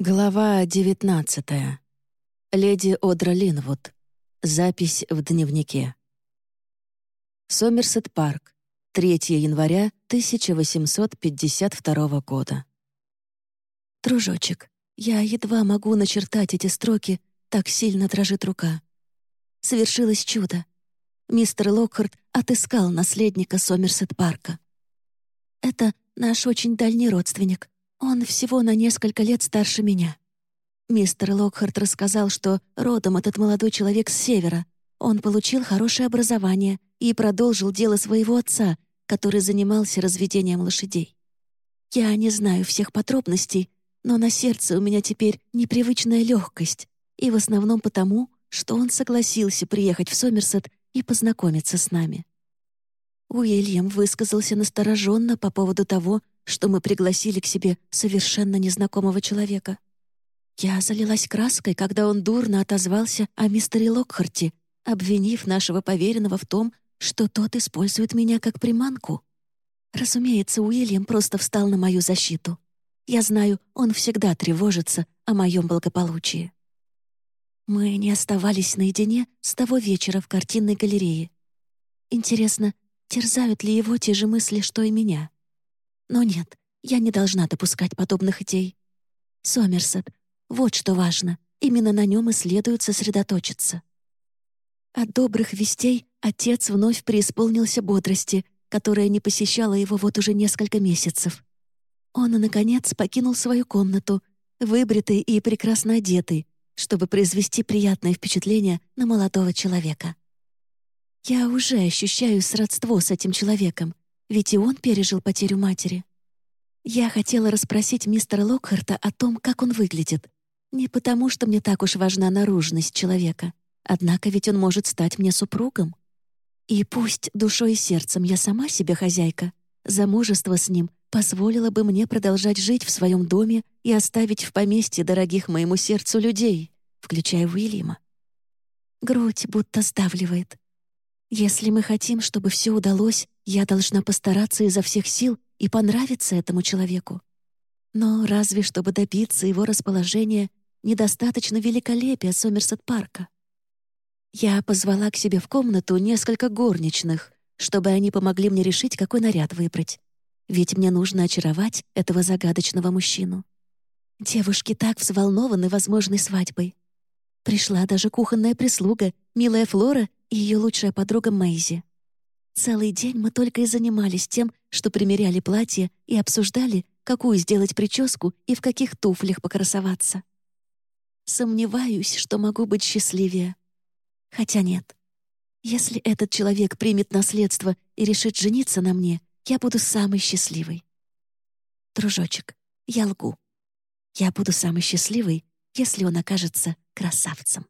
Глава 19. Леди Одра Линвуд. Запись в дневнике. Сомерсет Парк. 3 января 1852 года. Дружочек, я едва могу начертать эти строки, так сильно дрожит рука. Совершилось чудо. Мистер Локхарт отыскал наследника Сомерсет Парка. Это наш очень дальний родственник — он всего на несколько лет старше меня. Мистер Локхарт рассказал, что родом этот молодой человек с севера. Он получил хорошее образование и продолжил дело своего отца, который занимался разведением лошадей. Я не знаю всех подробностей, но на сердце у меня теперь непривычная легкость, и в основном потому, что он согласился приехать в Сомерсет и познакомиться с нами. Уильям высказался настороженно по поводу того, что мы пригласили к себе совершенно незнакомого человека. Я залилась краской, когда он дурно отозвался о мистере Локхарте, обвинив нашего поверенного в том, что тот использует меня как приманку. Разумеется, Уильям просто встал на мою защиту. Я знаю, он всегда тревожится о моем благополучии. Мы не оставались наедине с того вечера в картинной галерее. Интересно, терзают ли его те же мысли, что и меня? Но нет, я не должна допускать подобных идей. Сомерсет, вот что важно. Именно на нем и следует сосредоточиться. От добрых вестей отец вновь преисполнился бодрости, которая не посещала его вот уже несколько месяцев. Он, наконец, покинул свою комнату, выбритый и прекрасно одетый, чтобы произвести приятное впечатление на молодого человека. Я уже ощущаю сродство с этим человеком, ведь и он пережил потерю матери. Я хотела расспросить мистера Локхарта о том, как он выглядит. Не потому, что мне так уж важна наружность человека, однако ведь он может стать мне супругом. И пусть душой и сердцем я сама себе хозяйка, замужество с ним позволило бы мне продолжать жить в своем доме и оставить в поместье дорогих моему сердцу людей, включая Уильяма. Грудь будто сдавливает. Если мы хотим, чтобы все удалось, я должна постараться изо всех сил и понравиться этому человеку. Но разве чтобы добиться его расположения, недостаточно великолепия Сомерсет-парка. Я позвала к себе в комнату несколько горничных, чтобы они помогли мне решить, какой наряд выбрать. Ведь мне нужно очаровать этого загадочного мужчину. Девушки так взволнованы возможной свадьбой. Пришла даже кухонная прислуга, милая Флора и ее лучшая подруга Мэйзи. Целый день мы только и занимались тем, что примеряли платье и обсуждали, какую сделать прическу и в каких туфлях покрасоваться. Сомневаюсь, что могу быть счастливее. Хотя нет. Если этот человек примет наследство и решит жениться на мне, я буду самой счастливой. Дружочек, я лгу. Я буду самой счастливой, если он окажется красавцем.